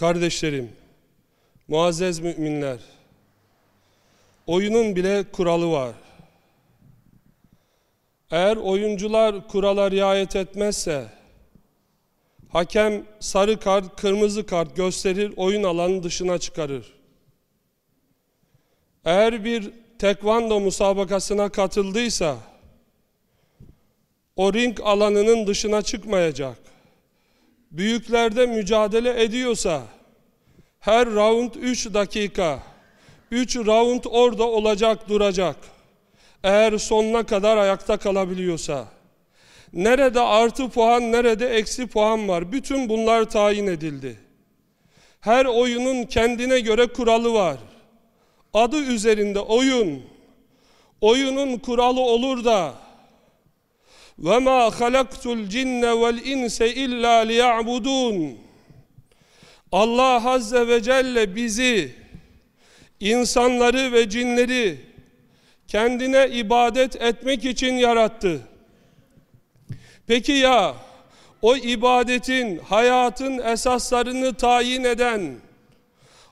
Kardeşlerim, muazzez müminler, oyunun bile kuralı var. Eğer oyuncular kurala riayet etmezse, hakem sarı kart, kırmızı kart gösterir, oyun alanı dışına çıkarır. Eğer bir tekvando musabakasına katıldıysa, o ring alanının dışına çıkmayacak. Büyüklerde mücadele ediyorsa, her round 3 dakika, 3 round orada olacak, duracak. Eğer sonuna kadar ayakta kalabiliyorsa. Nerede artı puan, nerede eksi puan var. Bütün bunlar tayin edildi. Her oyunun kendine göre kuralı var. Adı üzerinde oyun. Oyunun kuralı olur da وَمَا خَلَقْتُ الْجِنَّ وَالْاِنْسَ اِلَّا لِيَعْبُدُونَ Allah Azze ve Celle bizi, insanları ve cinleri kendine ibadet etmek için yarattı. Peki ya o ibadetin, hayatın esaslarını tayin eden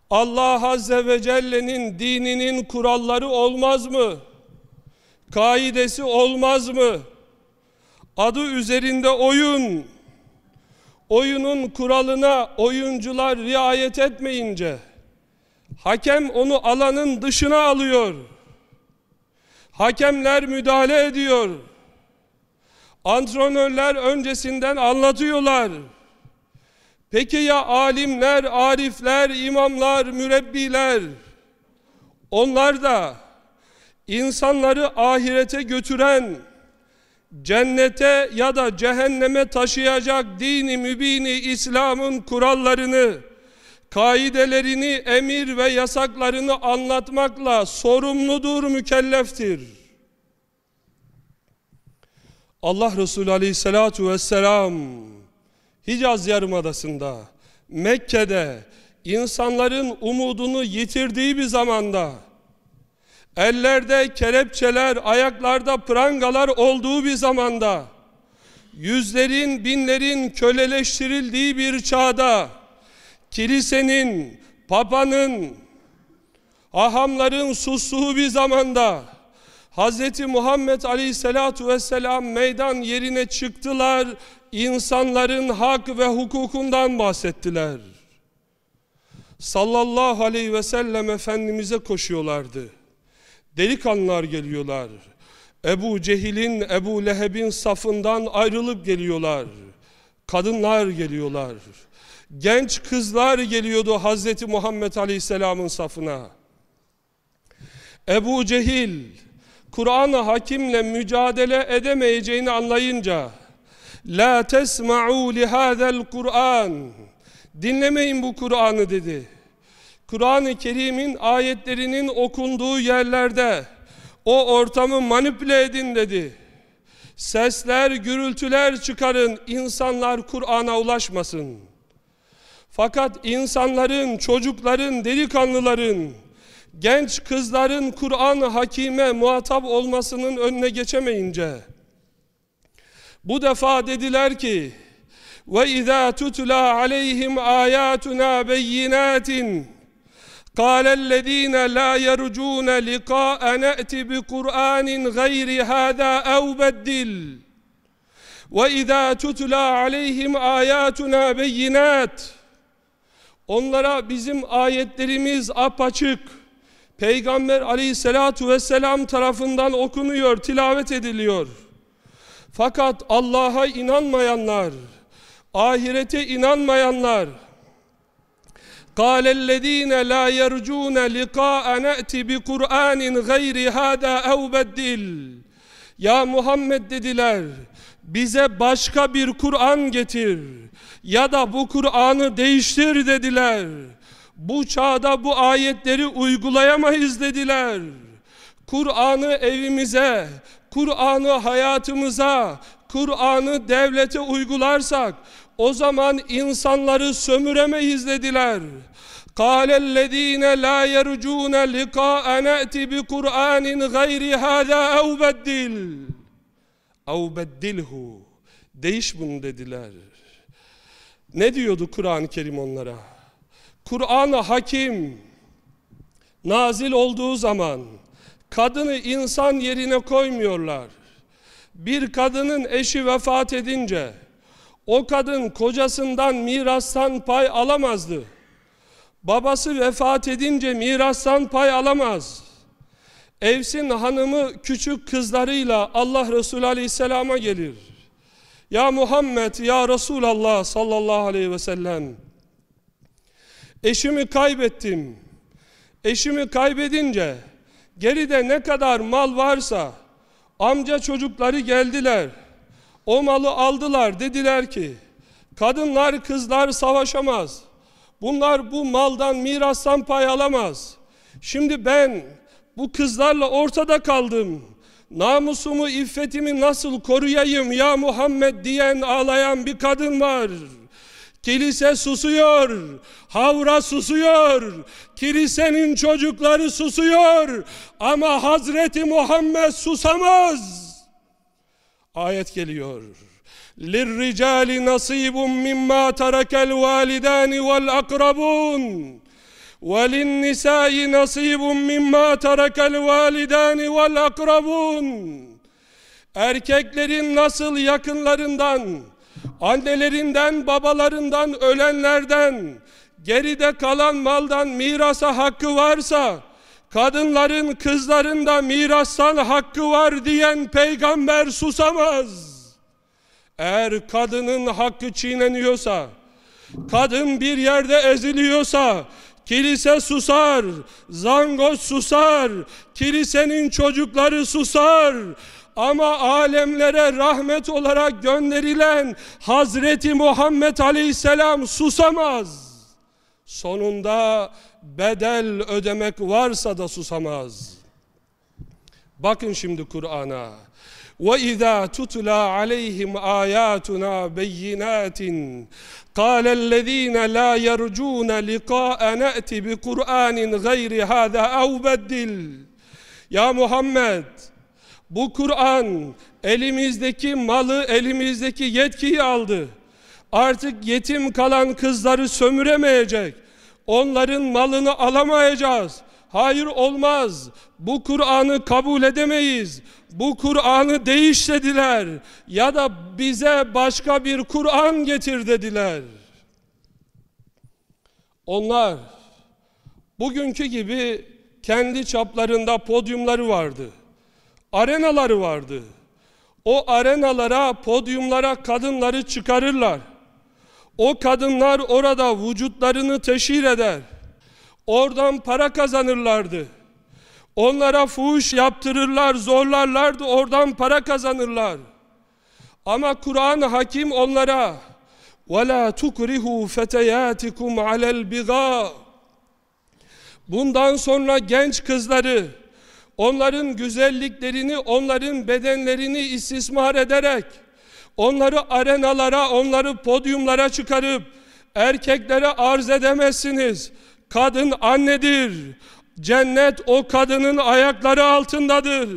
Allah Azze ve Celle'nin dininin kuralları olmaz mı? Kaidesi olmaz mı? Adı üzerinde oyun. Oyunun kuralına oyuncular riayet etmeyince hakem onu alanın dışına alıyor. Hakemler müdahale ediyor. Antrenörler öncesinden anlatıyorlar. Peki ya alimler, arifler, imamlar, mürebbiler? Onlar da insanları ahirete götüren, cennete ya da cehenneme taşıyacak dini mübini İslam'ın kurallarını, kaidelerini, emir ve yasaklarını anlatmakla sorumludur, mükelleftir. Allah Resulü Aleyhisselatu Vesselam Hicaz Yarımadası'nda, Mekke'de insanların umudunu yitirdiği bir zamanda ellerde kelepçeler, ayaklarda prangalar olduğu bir zamanda, yüzlerin, binlerin köleleştirildiği bir çağda, kilisenin, papanın, ahamların sustuğu bir zamanda, Hz. Muhammed Aleyhisselatu Vesselam meydan yerine çıktılar, insanların hak ve hukukundan bahsettiler. Sallallahu aleyhi ve sellem Efendimiz'e koşuyorlardı. Delikanlılar geliyorlar. Ebu Cehil'in, Ebu Leheb'in safından ayrılıp geliyorlar. Kadınlar geliyorlar. Genç kızlar geliyordu Hazreti Muhammed Aleyhisselam'ın safına. Ebu Cehil, Kur'an-ı Hakim'le mücadele edemeyeceğini anlayınca La tesma'u lihâzel Kur'an Dinlemeyin bu Kur'an'ı dedi. Kur'an-ı Kerim'in ayetlerinin okunduğu yerlerde o ortamı manipüle edin dedi. Sesler, gürültüler çıkarın, insanlar Kur'an'a ulaşmasın. Fakat insanların, çocukların, delikanlıların, genç kızların Kur'an-ı Hakime muhatap olmasının önüne geçemeyince, bu defa dediler ki, وَإِذَا تُتْلَى عَلَيْهِمْ آيَاتُنَا بَيِّنَاتٍ قال الذين لا يرجون لقاء نأتي بقرآن غير هذا أو بدل وإذا تتلى عليهم آياتنا بينات Onlara bizim ayetlerimiz apaçık. Peygamber aleyhissalatu vesselam tarafından okunuyor, tilavet ediliyor. Fakat Allah'a inanmayanlar, ahirete inanmayanlar, قال الذين لا يرجون لقاء نأتي بقرآن غير هذا أو بدل Ya Muhammed dediler bize başka bir Kur'an getir ya da bu Kur'an'ı değiştir dediler. Bu çağda bu ayetleri uygulayamayız dediler. Kur'an'ı evimize, Kur'an'ı hayatımıza, Kur'an'ı devlete uygularsak o zaman insanları sömüremeyiz dediler. قال الذين لا يرجون لقاء نأتي بقرآن غير هذا أو بدل أو بدله Değiş bunu dediler. Ne diyordu Kur'an-ı Kerim onlara? Kur'an-ı Hakim nazil olduğu zaman kadını insan yerine koymuyorlar. Bir kadının eşi vefat edince o kadın kocasından mirastan pay alamazdı. Babası vefat edince mirastan pay alamaz. Evsin hanımı küçük kızlarıyla Allah Resulü Aleyhisselam'a gelir. Ya Muhammed, ya Resulallah sallallahu aleyhi ve sellem. Eşimi kaybettim. Eşimi kaybedince geride ne kadar mal varsa amca çocukları geldiler. O malı aldılar dediler ki kadınlar kızlar savaşamaz. Bunlar bu maldan mirastan pay alamaz. Şimdi ben bu kızlarla ortada kaldım. Namusumu, iffetimi nasıl koruyayım ya Muhammed diyen ağlayan bir kadın var. Kilise susuyor, havra susuyor, kilisenin çocukları susuyor ama Hazreti Muhammed susamaz Ayet geliyor. لِلْرِجَالِ نَصِيبٌ مِمَّا تَرَكَ الْوَالِدَانِ وَالْأَقْرَبُونَ وَلِلنِّسَاءِ نَصِيبٌ مِمَّا تَرَكَ الْوَالِدَانِ وَالْأَقْرَبُونَ Erkeklerin nasıl yakınlarından, annelerinden, babalarından, ölenlerden, geride kalan maldan mirasa hakkı varsa, kadınların, kızların da mirastan hakkı var diyen peygamber susamaz. Eğer kadının hakkı çiğneniyorsa, kadın bir yerde eziliyorsa, kilise susar, zangoz susar, kilisenin çocukları susar. Ama alemlere rahmet olarak gönderilen Hazreti Muhammed Aleyhisselam susamaz. Sonunda bedel ödemek varsa da susamaz. Bakın şimdi Kur'an'a. وَإِذَا تُتْلَى عَلَيْهِمْ آيَاتُنَا بَيِّنَاتٍ قَالَ الَّذ۪ينَ لَا يَرْجُونَ لِقَاءَ نَأْتِ بِقُرْآنٍ غَيْرِ هَذَا اَوْ بَدِّلْ Ya Muhammed, bu Kur'an elimizdeki malı, elimizdeki yetkiyi aldı. Artık yetim kalan kızları sömüremeyecek. Onların malını alamayacağız. Hayır olmaz. Bu Kur'an'ı kabul edemeyiz. Bu Kur'an'ı değiş dediler. Ya da bize başka bir Kur'an getir dediler. Onlar bugünkü gibi kendi çaplarında podyumları vardı. Arenaları vardı. O arenalara, podyumlara kadınları çıkarırlar. O kadınlar orada vücutlarını teşhir eder. Oradan para kazanırlardı. Onlara fuhuş yaptırırlar, zorlarlardı, oradan para kazanırlar. Ama Kur'an hakim onlara وَلَا تُكْرِهُ فَتَيَاتِكُمْ عَلَى الْبِغَاءِ Bundan sonra genç kızları, onların güzelliklerini, onların bedenlerini istismar ederek, onları arenalara, onları podyumlara çıkarıp, erkeklere arz edemezsiniz. Kadın annedir. Cennet o kadının ayakları altındadır.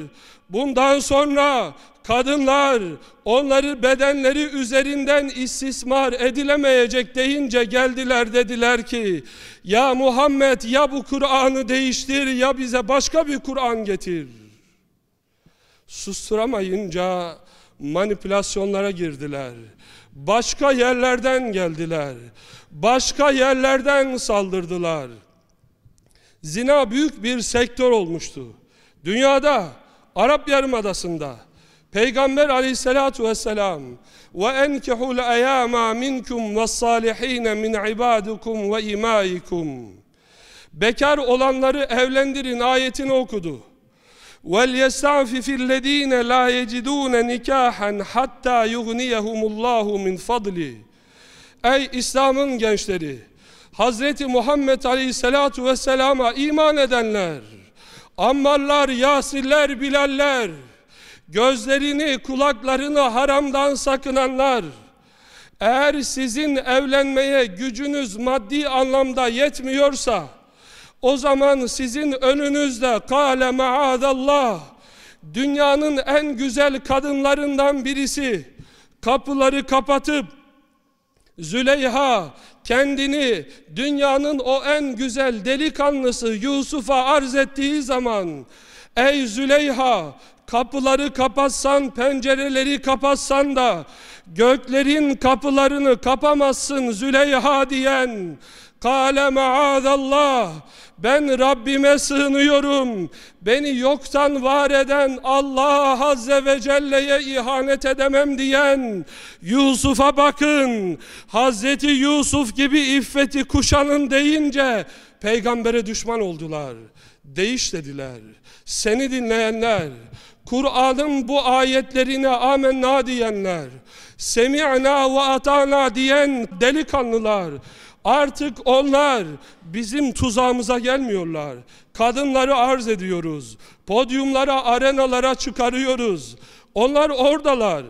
Bundan sonra kadınlar onları bedenleri üzerinden istismar edilemeyecek deyince geldiler dediler ki ya Muhammed ya bu Kur'an'ı değiştir ya bize başka bir Kur'an getir. Susturamayınca manipülasyonlara girdiler. Başka yerlerden geldiler. Başka yerlerden saldırdılar. Zina büyük bir sektör olmuştu. Dünyada, Arap Yarımadası'nda Peygamber aleyhissalatu vesselam ve enkihul eyama minkum ve salihine min ibadukum ve imaikum Bekar olanları evlendirin ayetini okudu. وَلْيَسْتَعْفِفِ الَّذ۪ينَ لَا يَجِدُونَ نِكَاحًا حَتَّى يُغْنِيَهُمُ اللّٰهُ مِنْ فَضْلِ Ey İslam'ın gençleri! Hazreti Muhammed Aleyhisselatu Vesselam'a iman edenler, Ammarlar, Yasirler, Bilaller, gözlerini, kulaklarını haramdan sakınanlar, eğer sizin evlenmeye gücünüz maddi anlamda yetmiyorsa, o zaman sizin önünüzde kâle maadallah. Dünyanın en güzel kadınlarından birisi. Kapıları kapatıp Züleyha kendini dünyanın o en güzel delikanlısı Yusuf'a arz ettiği zaman Ey Züleyha kapıları kapatsan pencereleri kapatsan da göklerin kapılarını kapamazsın Züleyha. diyen Kale maazallah ben Rabbime sığınıyorum. Beni yoktan var eden Allah Azze ve Celle'ye ihanet edemem diyen Yusuf'a bakın. Hazreti Yusuf gibi iffeti kuşanın deyince peygambere düşman oldular. Değiş dediler. Seni dinleyenler, Kur'an'ın bu ayetlerine amenna diyenler, semi'na ve atana diyen delikanlılar, Artık onlar bizim tuzağımıza gelmiyorlar. Kadınları arz ediyoruz. Podyumlara, arenalara çıkarıyoruz. Onlar oradalar.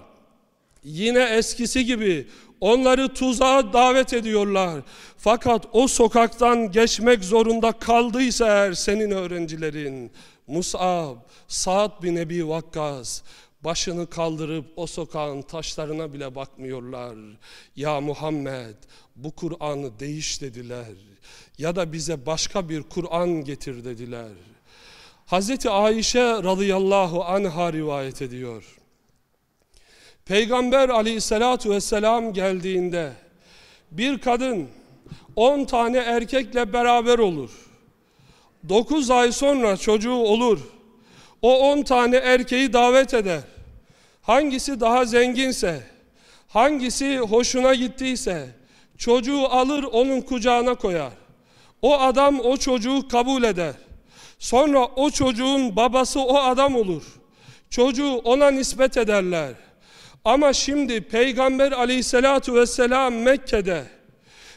Yine eskisi gibi onları tuzağa davet ediyorlar. Fakat o sokaktan geçmek zorunda kaldıysa eğer senin öğrencilerin Mus'ab, Sa'd bin Ebi Vakkas başını kaldırıp o sokağın taşlarına bile bakmıyorlar. Ya Muhammed bu Kur'an'ı değiş dediler. Ya da bize başka bir Kur'an getir dediler. Hazreti Ayşe radıyallahu anha rivayet ediyor. Peygamber aleyhissalatu vesselam geldiğinde bir kadın on tane erkekle beraber olur. Dokuz ay sonra çocuğu olur. O on tane erkeği davet eder. Hangisi daha zenginse, hangisi hoşuna gittiyse, çocuğu alır onun kucağına koyar. O adam o çocuğu kabul eder. Sonra o çocuğun babası o adam olur. Çocuğu ona nispet ederler. Ama şimdi Peygamber aleyhissalatu vesselam Mekke'de,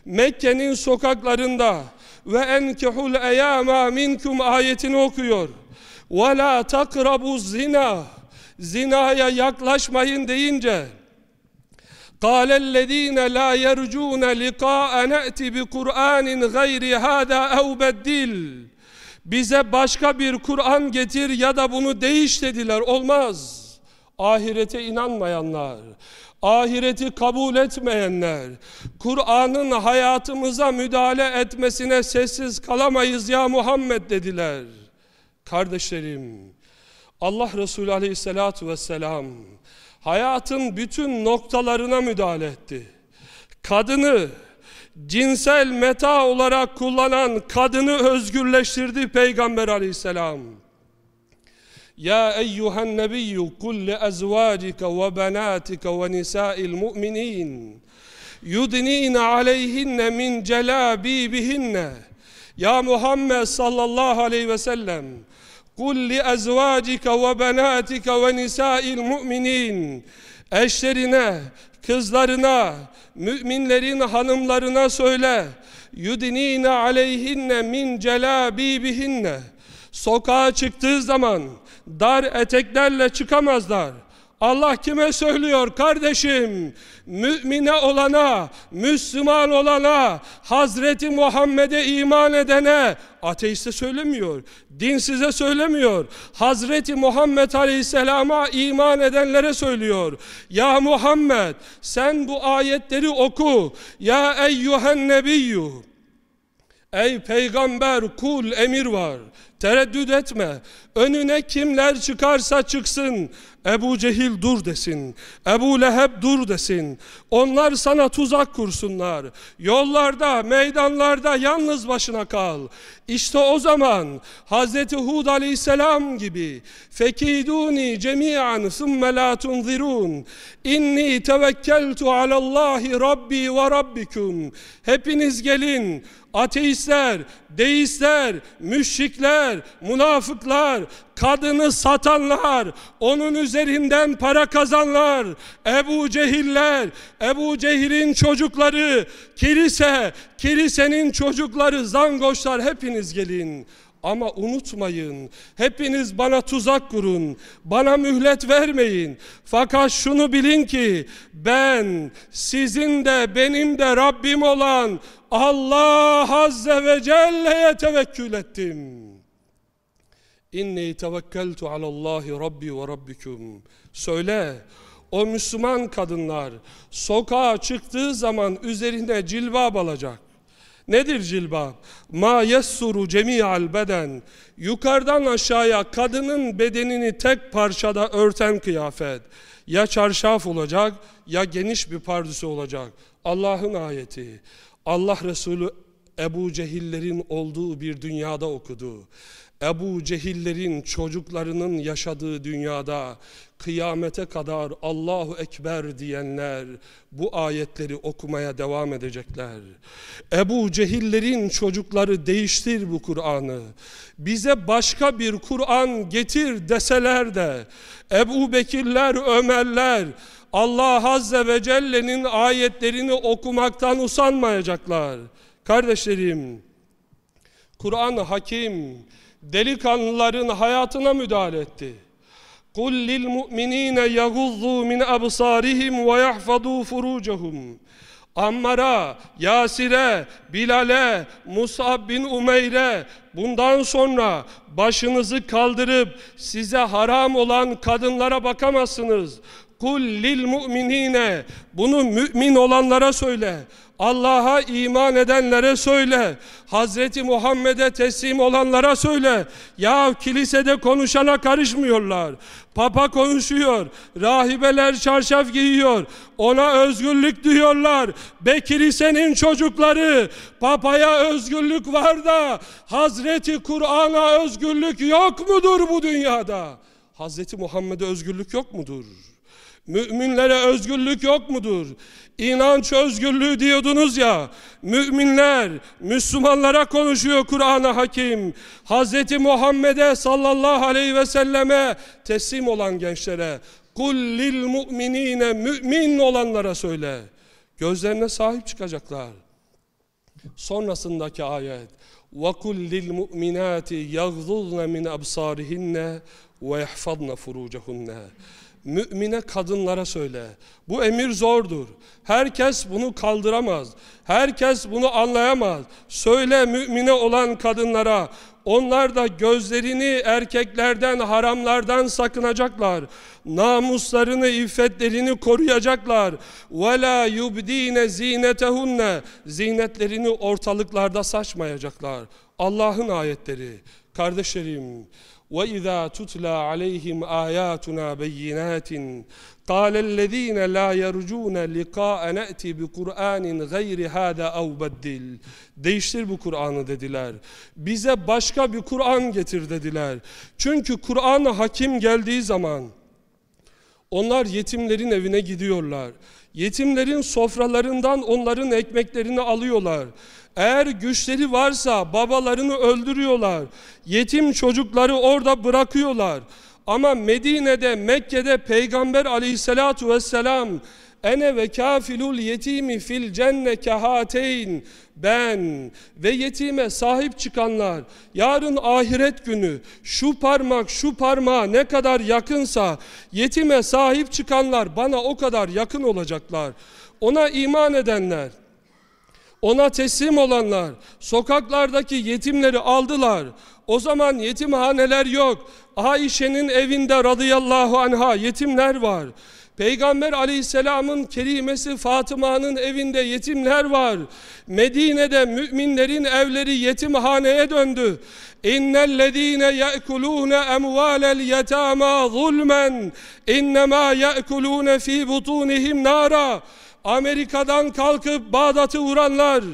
Mekke'nin sokaklarında ve enkihul eyama minkum ayetini okuyor. Ve la takrabu zina zinaya yaklaşmayın deyince قال الذين لا يرجون لقاء نأتي بقرآن غير هذا أو بدل bize başka bir Kur'an getir ya da bunu değiş dediler olmaz ahirete inanmayanlar ahireti kabul etmeyenler Kur'an'ın hayatımıza müdahale etmesine sessiz kalamayız ya Muhammed dediler kardeşlerim Allah Resulü aleyhissalatu vesselam hayatın bütün noktalarına müdahale etti. Kadını cinsel meta olarak kullanan kadını özgürleştirdi Peygamber aleyhisselam. Ya eyyuhen nebiyyü kul li ezvacike ve benatike ve nisa'il mu'minin yudnine aleyhinne min celabibihinne Ya Muhammed sallallahu aleyhi ve sellem Ve benatika ve nisa'il mu'minin eşlerine, kızlarına, müminlerin hanımlarına söyle. Yudinine aleyhinne min celabibihinne. Sokağa çıktığı zaman dar eteklerle çıkamazlar. Allah kime söylüyor kardeşim? Mümine olana, Müslüman olana, Hazreti Muhammed'e iman edene, ateiste söylemiyor, dinsize söylemiyor. Hazreti Muhammed Aleyhisselam'a iman edenlere söylüyor. Ya Muhammed sen bu ayetleri oku. Ya eyyühen nebiyyü. Ey peygamber kul emir var. Tereddüt etme. Önüne kimler çıkarsa çıksın. Ebu Cehil dur desin. Ebu Leheb dur desin. Onlar sana tuzak kursunlar. Yollarda, meydanlarda yalnız başına kal. İşte o zaman Hz. Hud aleyhisselam gibi fekiduni cemi'an thumme la tunzirun inni tevekkeltu alallahi rabbi ve rabbikum hepiniz gelin ateistler, deistler, müşrikler, münafıklar, kadını satanlar, onun üzerinden para kazanlar, Ebu Cehiller, Ebu Cehil'in çocukları, kilise, kilisenin çocukları, zangoşlar hepiniz gelin. Ama unutmayın, hepiniz bana tuzak kurun, bana mühlet vermeyin. Fakat şunu bilin ki, ben sizin de benim de Rabbim olan Allah Azze ve Celle'ye tevekkül ettim. İnni tevekkeltu alallahi Rabbi ve Rabbikum. Söyle, o Müslüman kadınlar sokağa çıktığı zaman üzerine cilbab alacak. Nedir cilbab? Ma yessuru cemi'al beden. Yukarıdan aşağıya kadının bedenini tek parçada örten kıyafet. Ya çarşaf olacak ya geniş bir pardüsü olacak. Allah'ın ayeti. Allah Resulü Ebu Cehillerin olduğu bir dünyada okudu. Ebu Cehillerin çocuklarının yaşadığı dünyada kıyamete kadar Allahu Ekber diyenler bu ayetleri okumaya devam edecekler. Ebu Cehillerin çocukları değiştir bu Kur'an'ı. Bize başka bir Kur'an getir deseler de Ebu Bekirler, Ömerler Allah Azze ve Celle'nin ayetlerini okumaktan usanmayacaklar. Kardeşlerim, Kur'an hakim, delikanlıların hayatına müdahale etti. قُلْ لِلْمُؤْمِنِينَ يَغُضُّوا مِنْ أَبْصَارِهِمْ وَيَحْفَظُوا فُرُوجَهُمْ Ammar'a, Yasir'e, Bilal'e, Musab bin Umeyr'e bundan sonra başınızı kaldırıp size haram olan kadınlara bakamazsınız. Kul lil mu'minine bunu mümin olanlara söyle. Allah'a iman edenlere söyle. Hazreti Muhammed'e teslim olanlara söyle. Ya kilisede konuşana karışmıyorlar. Papa konuşuyor. Rahibeler çarşaf giyiyor. Ona özgürlük diyorlar. Be kilisenin çocukları. Papaya özgürlük var da Hazreti Kur'an'a özgürlük yok mudur bu dünyada? Hazreti Muhammed'e özgürlük yok mudur? Müminlere özgürlük yok mudur? İnanç özgürlüğü diyordunuz ya. Müminler, Müslümanlara konuşuyor Kur'an-ı Hakim. Hz. Muhammed'e sallallahu aleyhi ve selleme teslim olan gençlere. Kul lil mu'minine mümin olanlara söyle. Gözlerine sahip çıkacaklar. Sonrasındaki ayet. وَقُلْ لِلْمُؤْمِنَاتِ يَغْضُضْنَ مِنْ أَبْصَارِهِنَّ وَيَحْفَظْنَ فُرُوجَهُنَّ Mümine kadınlara söyle. Bu emir zordur. Herkes bunu kaldıramaz. Herkes bunu anlayamaz. Söyle mümine olan kadınlara. Onlar da gözlerini erkeklerden, haramlardan sakınacaklar. Namuslarını, iffetlerini koruyacaklar. وَلَا يُبْد۪ينَ زِينَتَهُنَّ Zinetlerini ortalıklarda saçmayacaklar. Allah'ın ayetleri. Kardeşlerim, وإذا تتلى عليهم آياتنا بينات قال الذين لا يرجون لقاء نأتي بقرآن غير هذا أو بدل Değiştir bu Kur'an'ı dediler. Bize başka bir Kur'an getir dediler. Çünkü Kur'an hakim geldiği zaman onlar yetimlerin evine gidiyorlar. Yetimlerin sofralarından onların ekmeklerini alıyorlar. Eğer güçleri varsa babalarını öldürüyorlar. Yetim çocukları orada bırakıyorlar. Ama Medine'de, Mekke'de Peygamber aleyhissalatu vesselam ene ve kafilul yetimi fil cenne kehateyn ben ve yetime sahip çıkanlar yarın ahiret günü şu parmak şu parmağa ne kadar yakınsa yetime sahip çıkanlar bana o kadar yakın olacaklar. Ona iman edenler ona teslim olanlar sokaklardaki yetimleri aldılar. O zaman yetimhaneler yok. Ayşe'nin evinde radıyallahu anha yetimler var. Peygamber aleyhisselamın kerimesi Fatıma'nın evinde yetimler var. Medine'de müminlerin evleri yetimhaneye döndü. İnnellezîne ye'kulûne emvâlel yetâmâ zulmen innemâ ye'kulûne fî butûnihim nâra. Amerika'dan kalkıp Bağdat'ı vuranlar,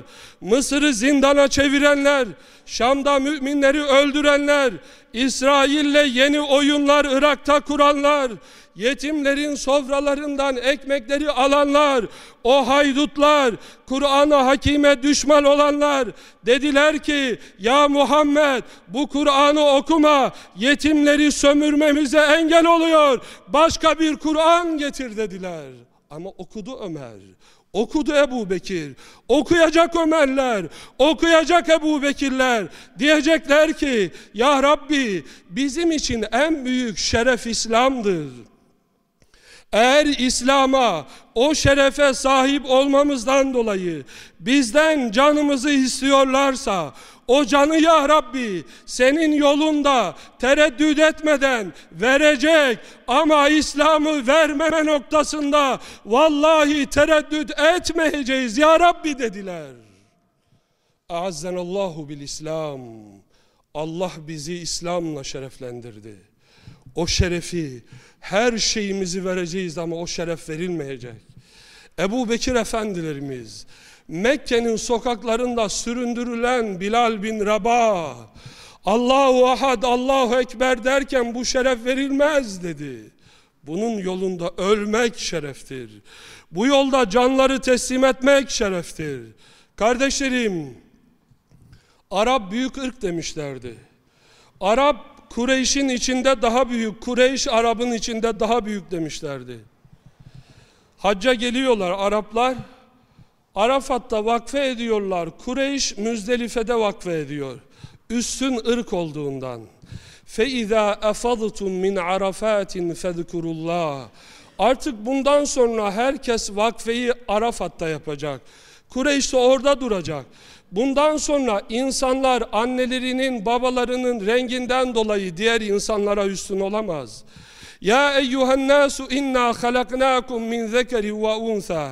Mısır'ı zindana çevirenler, Şam'da müminleri öldürenler, İsrail'le yeni oyunlar Irak'ta kuranlar, yetimlerin sofralarından ekmekleri alanlar, o haydutlar, Kur'an-ı Hakime düşman olanlar dediler ki ya Muhammed bu Kur'an'ı okuma yetimleri sömürmemize engel oluyor başka bir Kur'an getir dediler. Ama okudu Ömer. Okudu Ebu Bekir. Okuyacak Ömerler. Okuyacak Ebu Bekirler. Diyecekler ki Ya Rabbi bizim için en büyük şeref İslam'dır. Eğer İslam'a o şerefe sahip olmamızdan dolayı bizden canımızı istiyorlarsa o canı ya Rabbi senin yolunda tereddüt etmeden verecek ama İslam'ı vermeme noktasında vallahi tereddüt etmeyeceğiz ya Rabbi dediler. Allahu bil İslam. Allah bizi İslam'la şereflendirdi. O şerefi her şeyimizi vereceğiz ama o şeref verilmeyecek. Ebu Bekir efendilerimiz Mekke'nin sokaklarında süründürülen Bilal bin Rabah Allahu Ahad Allahu Ekber derken bu şeref verilmez dedi. Bunun yolunda ölmek şereftir. Bu yolda canları teslim etmek şereftir. Kardeşlerim, Arap büyük ırk demişlerdi. Arap Kureyş'in içinde daha büyük, Kureyş Arap'ın içinde daha büyük demişlerdi. Hacca geliyorlar Araplar. Arafat'ta vakfe ediyorlar. Kureyş Müzdelife'de vakfe ediyor. Üstün ırk olduğundan. فَاِذَا اَفَضْتُمْ min عَرَفَاتٍ فَذْكُرُ Artık bundan sonra herkes vakfeyi Arafat'ta yapacak. Kureyş de orada duracak. Bundan sonra insanlar annelerinin, babalarının renginden dolayı diğer insanlara üstün olamaz. Ya eyyuhen nasu inna halaknakum min zekeri ve unsa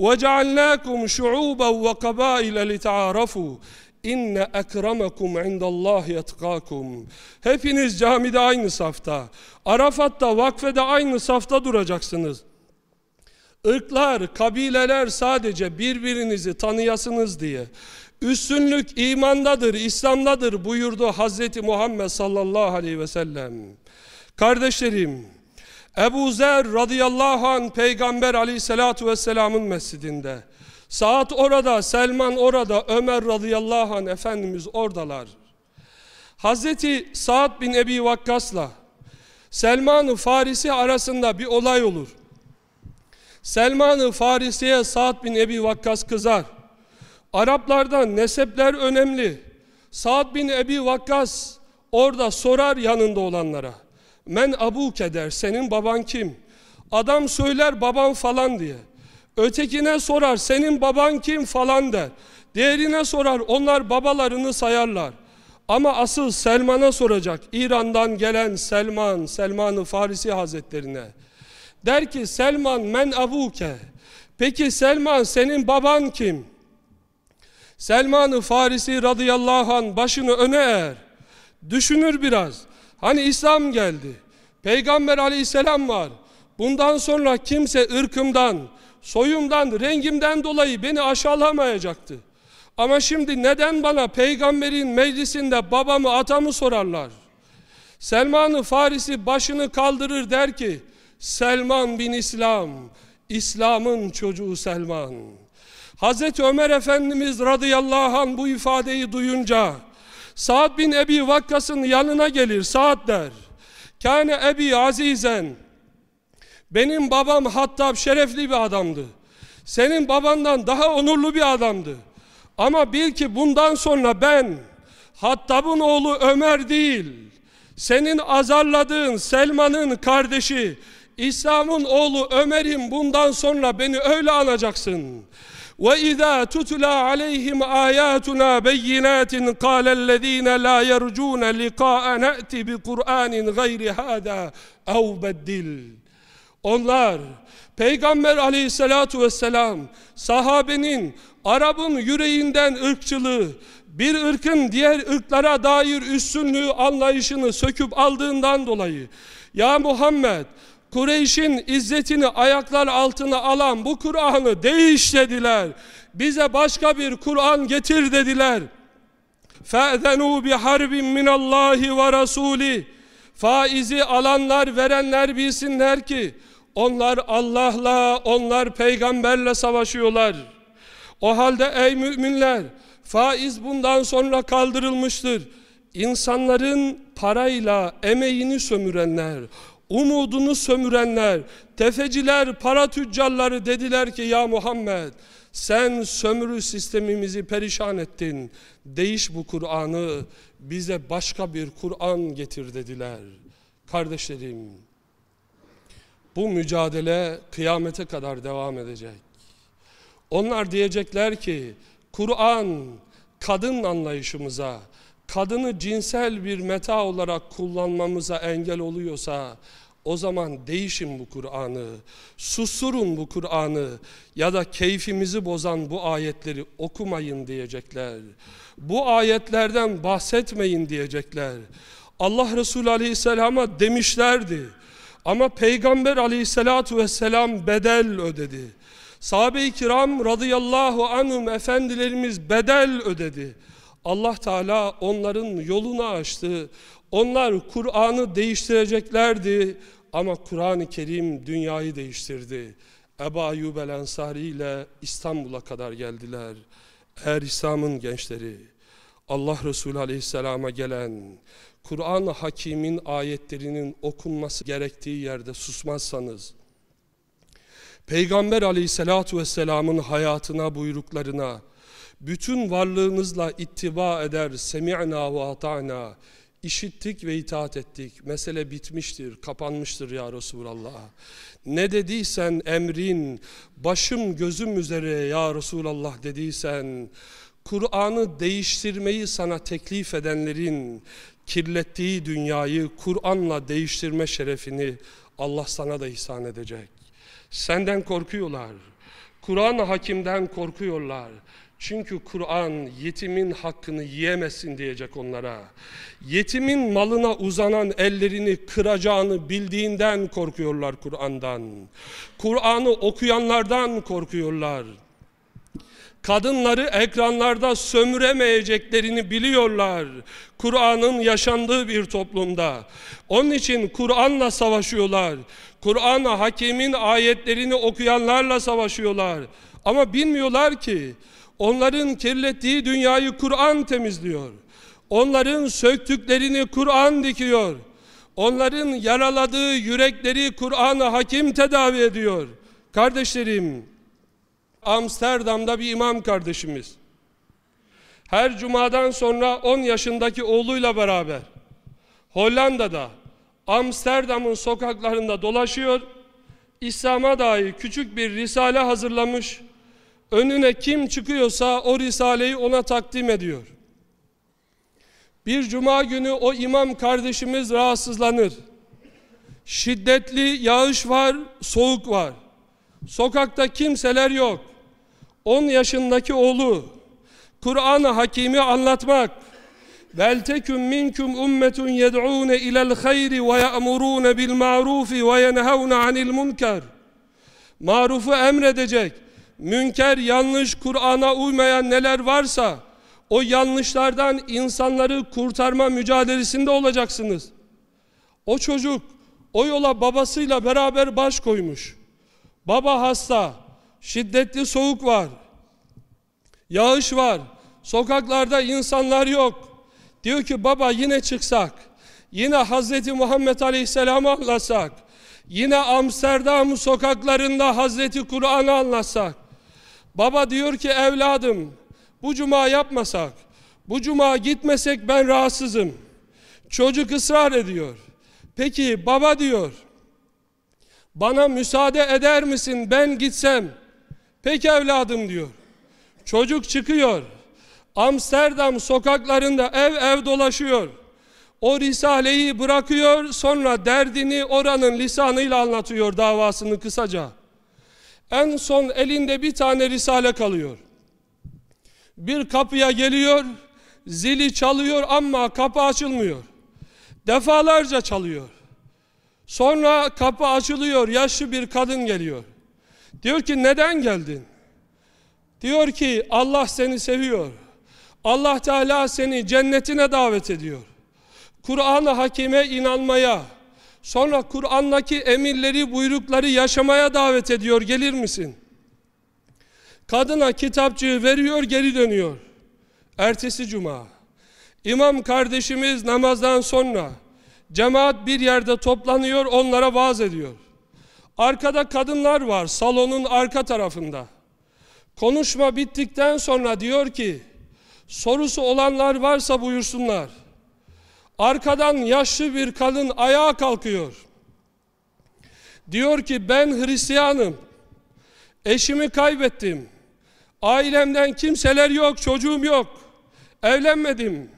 ve cealnakum şuuben ve kabaile li ta'arafu İnne ekremekum indallahi etkakum. Hepiniz camide aynı safta. Arafat'ta, vakfede aynı safta duracaksınız. Irklar, kabileler sadece birbirinizi tanıyasınız diye. Üstünlük imandadır, İslam'dadır buyurdu Hazreti Muhammed sallallahu aleyhi ve sellem. Kardeşlerim, Ebu Zer radıyallahu an Peygamber aleyhissalatu vesselamın mescidinde. Saat orada, Selman orada, Ömer radıyallahu an Efendimiz oradalar. Hazreti Sa'd bin Ebi Vakkas'la Selman-ı Farisi arasında bir olay olur. Selman-ı Farisi'ye Sa'd bin Ebi Vakkas kızar. Araplardan nesepler önemli. Sa'd bin Ebi Vakkas orada sorar yanında olanlara. Men abu keder, senin baban kim? Adam söyler baban falan diye. Ötekine sorar senin baban kim falan der. Diğerine sorar onlar babalarını sayarlar. Ama asıl Selman'a soracak. İran'dan gelen Selman, Selman-ı Farisi Hazretlerine. Der ki Selman men abuke. Peki Selman senin baban kim? Selman-ı Farisi radıyallahu an başını öne eğer. Düşünür biraz. Hani İslam geldi. Peygamber aleyhisselam var. Bundan sonra kimse ırkımdan, soyumdan, rengimden dolayı beni aşağılamayacaktı. Ama şimdi neden bana peygamberin meclisinde babamı atamı sorarlar? Selman-ı Farisi başını kaldırır der ki Selman bin İslam, İslam'ın çocuğu Selman. Hazreti Ömer Efendimiz radıyallahu anh bu ifadeyi duyunca Sa'd bin Ebi Vakkas'ın yanına gelir Sa'd der. Kâne Ebi Azizen benim babam Hattab şerefli bir adamdı. Senin babandan daha onurlu bir adamdı. Ama bil ki bundan sonra ben Hattab'ın oğlu Ömer değil, senin azarladığın Selman'ın kardeşi, İslam'ın oğlu Ömer'im bundan sonra beni öyle anacaksın. وإذا تتلى عليهم آياتنا بينات قال الذين لا يرجون لقاء نأتي بقرآن غير هذا أو بدل Onlar Peygamber aleyhissalatu vesselam sahabenin Arap'ın yüreğinden ırkçılığı bir ırkın diğer ırklara dair üstünlüğü anlayışını söküp aldığından dolayı ya Muhammed Kureyş'in izzetini ayaklar altına alan bu Kur'an'ı değiş dediler. Bize başka bir Kur'an getir dediler. فَاَذَنُوا بِحَرْبٍ مِنَ اللّٰهِ وَرَسُولِهِ Faizi alanlar verenler bilsinler ki onlar Allah'la, onlar peygamberle savaşıyorlar. O halde ey müminler faiz bundan sonra kaldırılmıştır. İnsanların parayla emeğini sömürenler, umudunu sömürenler, tefeciler, para tüccarları dediler ki ya Muhammed sen sömürü sistemimizi perişan ettin. Değiş bu Kur'an'ı bize başka bir Kur'an getir dediler. Kardeşlerim bu mücadele kıyamete kadar devam edecek. Onlar diyecekler ki Kur'an kadın anlayışımıza, kadını cinsel bir meta olarak kullanmamıza engel oluyorsa o zaman değişin bu Kur'an'ı, susurun bu Kur'an'ı ya da keyfimizi bozan bu ayetleri okumayın diyecekler. Bu ayetlerden bahsetmeyin diyecekler. Allah Resulü Aleyhisselam'a demişlerdi. Ama Peygamber Aleyhisselatu Vesselam bedel ödedi. Sahabe-i kiram radıyallahu anhum efendilerimiz bedel ödedi. Allah Teala onların yolunu açtı. Onlar Kur'an'ı değiştireceklerdi ama Kur'an-ı Kerim dünyayı değiştirdi. Ebu Ayyub el Ensari ile İstanbul'a kadar geldiler. Eğer İslam'ın gençleri Allah Resulü Aleyhisselam'a gelen Kur'an-ı Hakim'in ayetlerinin okunması gerektiği yerde susmazsanız Peygamber Aleyhisselatü Vesselam'ın hayatına, buyruklarına bütün varlığınızla ittiba eder, semi'na ve ata'na işittik ve itaat ettik. Mesele bitmiştir, kapanmıştır ya Resulallah. Ne dediysen emrin, başım gözüm üzere ya Resulallah dediysen, Kur'an'ı değiştirmeyi sana teklif edenlerin kirlettiği dünyayı Kur'an'la değiştirme şerefini Allah sana da ihsan edecek. Senden korkuyorlar. Kur'an-ı Hakim'den korkuyorlar. Çünkü Kur'an yetimin hakkını yiyemezsin diyecek onlara. Yetimin malına uzanan ellerini kıracağını bildiğinden korkuyorlar Kur'an'dan. Kur'an'ı okuyanlardan korkuyorlar. Kadınları ekranlarda sömüremeyeceklerini biliyorlar. Kur'an'ın yaşandığı bir toplumda. Onun için Kur'an'la savaşıyorlar. Kur'an-ı Hakim'in ayetlerini okuyanlarla savaşıyorlar. Ama bilmiyorlar ki onların kirlettiği dünyayı Kur'an temizliyor. Onların söktüklerini Kur'an dikiyor. Onların yaraladığı yürekleri Kur'an-ı Hakim tedavi ediyor. Kardeşlerim, Amsterdam'da bir imam kardeşimiz. Her cumadan sonra 10 yaşındaki oğluyla beraber Hollanda'da Amsterdam'ın sokaklarında dolaşıyor. İslam'a dair küçük bir risale hazırlamış önüne kim çıkıyorsa o risaleyi ona takdim ediyor. Bir cuma günü o imam kardeşimiz rahatsızlanır. Şiddetli yağış var, soğuk var. Sokakta kimseler yok. 10 yaşındaki oğlu Kur'an-ı Hakimi anlatmak. Velteküm minkum ummetun yed'ûne ilel hayri ve ya'murûne bil ma'rufi ve yenhevne anil munker. Marufu emredecek, münker, yanlış, Kur'an'a uymayan neler varsa o yanlışlardan insanları kurtarma mücadelesinde olacaksınız. O çocuk o yola babasıyla beraber baş koymuş. Baba hasta, şiddetli soğuk var, yağış var, sokaklarda insanlar yok. Diyor ki baba yine çıksak, yine Hazreti Muhammed Aleyhisselam'ı anlatsak, yine Amsterdam sokaklarında Hazreti Kur'an'ı anlatsak. Baba diyor ki evladım bu cuma yapmasak, bu cuma gitmesek ben rahatsızım. Çocuk ısrar ediyor. Peki baba diyor, bana müsaade eder misin ben gitsem? Peki evladım diyor. Çocuk çıkıyor. Amsterdam sokaklarında ev ev dolaşıyor. O risaleyi bırakıyor sonra derdini oranın lisanıyla anlatıyor davasını kısaca. En son elinde bir tane risale kalıyor. Bir kapıya geliyor, zili çalıyor ama kapı açılmıyor. Defalarca çalıyor. Sonra kapı açılıyor, yaşlı bir kadın geliyor. Diyor ki neden geldin? Diyor ki Allah seni seviyor. Allah Teala seni cennetine davet ediyor. Kur'an-ı Hakime inanmaya, sonra Kur'an'daki emirleri, buyrukları yaşamaya davet ediyor. Gelir misin? Kadına kitapçığı veriyor, geri dönüyor. Ertesi cuma. İmam kardeşimiz namazdan sonra cemaat bir yerde toplanıyor, onlara vaaz ediyor. Arkada kadınlar var, salonun arka tarafında. Konuşma bittikten sonra diyor ki, Sorusu olanlar varsa buyursunlar. Arkadan yaşlı bir kadın ayağa kalkıyor. Diyor ki ben Hristiyanım. Eşimi kaybettim. Ailemden kimseler yok, çocuğum yok. Evlenmedim.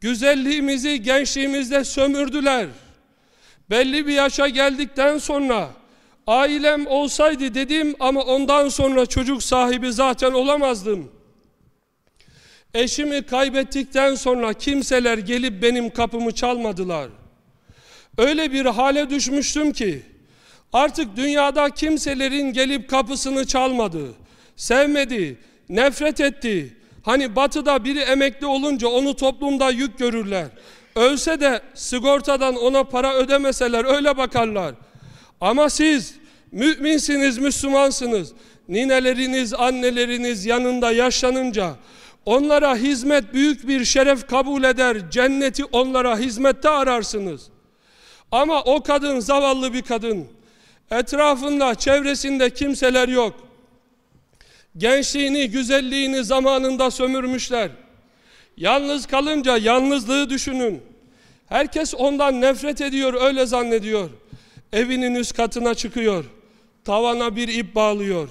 Güzelliğimizi gençliğimizde sömürdüler. Belli bir yaşa geldikten sonra ailem olsaydı dedim ama ondan sonra çocuk sahibi zaten olamazdım. Eşimi kaybettikten sonra kimseler gelip benim kapımı çalmadılar. Öyle bir hale düşmüştüm ki artık dünyada kimselerin gelip kapısını çalmadı, sevmedi, nefret etti. Hani batıda biri emekli olunca onu toplumda yük görürler. Ölse de sigortadan ona para ödemeseler öyle bakarlar. Ama siz müminsiniz, Müslümansınız. Nineleriniz, anneleriniz yanında yaşlanınca onlara hizmet büyük bir şeref kabul eder. Cenneti onlara hizmette ararsınız. Ama o kadın zavallı bir kadın. Etrafında, çevresinde kimseler yok. Gençliğini, güzelliğini zamanında sömürmüşler. Yalnız kalınca yalnızlığı düşünün. Herkes ondan nefret ediyor, öyle zannediyor. Evinin üst katına çıkıyor. Tavana bir ip bağlıyor.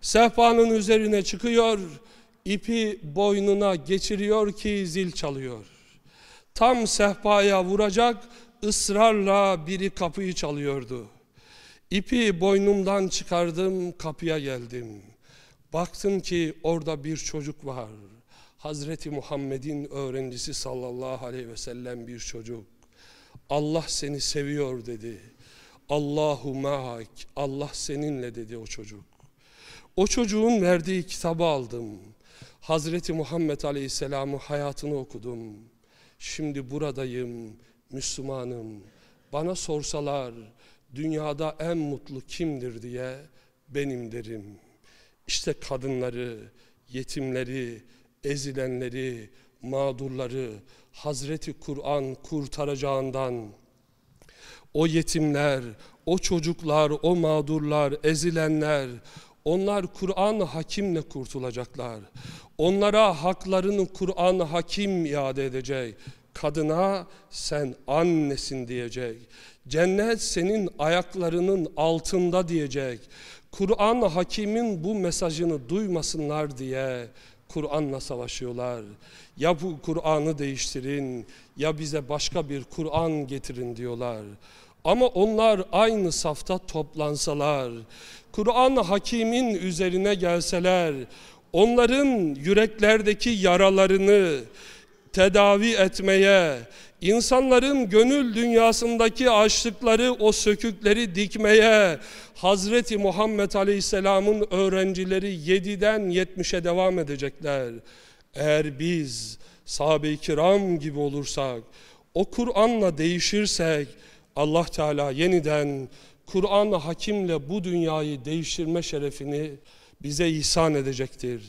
Sehpanın üzerine çıkıyor. İpi boynuna geçiriyor ki zil çalıyor. Tam sehpaya vuracak ısrarla biri kapıyı çalıyordu. İpi boynumdan çıkardım, kapıya geldim. Baktım ki orada bir çocuk var. Hazreti Muhammed'in öğrencisi sallallahu aleyhi ve sellem bir çocuk. Allah seni seviyor dedi. Allahu ma'ak. Allah seninle dedi o çocuk. O çocuğun verdiği kitabı aldım. Hazreti Muhammed Aleyhisselam'ın hayatını okudum. Şimdi buradayım, Müslümanım. Bana sorsalar dünyada en mutlu kimdir diye benim derim. İşte kadınları, yetimleri, ezilenleri, mağdurları Hazreti Kur'an kurtaracağından o yetimler, o çocuklar, o mağdurlar, ezilenler onlar Kur'an hakimle kurtulacaklar. Onlara haklarını Kur'an hakim iade edecek. Kadına sen annesin diyecek. Cennet senin ayaklarının altında diyecek. Kur'an hakimin bu mesajını duymasınlar diye Kur'an'la savaşıyorlar. Ya bu Kur'an'ı değiştirin ya bize başka bir Kur'an getirin diyorlar. Ama onlar aynı safta toplansalar, Kur'an hakimin üzerine gelseler, onların yüreklerdeki yaralarını tedavi etmeye, insanların gönül dünyasındaki açlıkları, o sökükleri dikmeye, Hazreti Muhammed Aleyhisselam'ın öğrencileri 7'den 70'e devam edecekler. Eğer biz sahabe-i kiram gibi olursak, o Kur'an'la değişirsek, Allah Teala yeniden Kur'an-ı Hakim'le bu dünyayı değiştirme şerefini bize ihsan edecektir.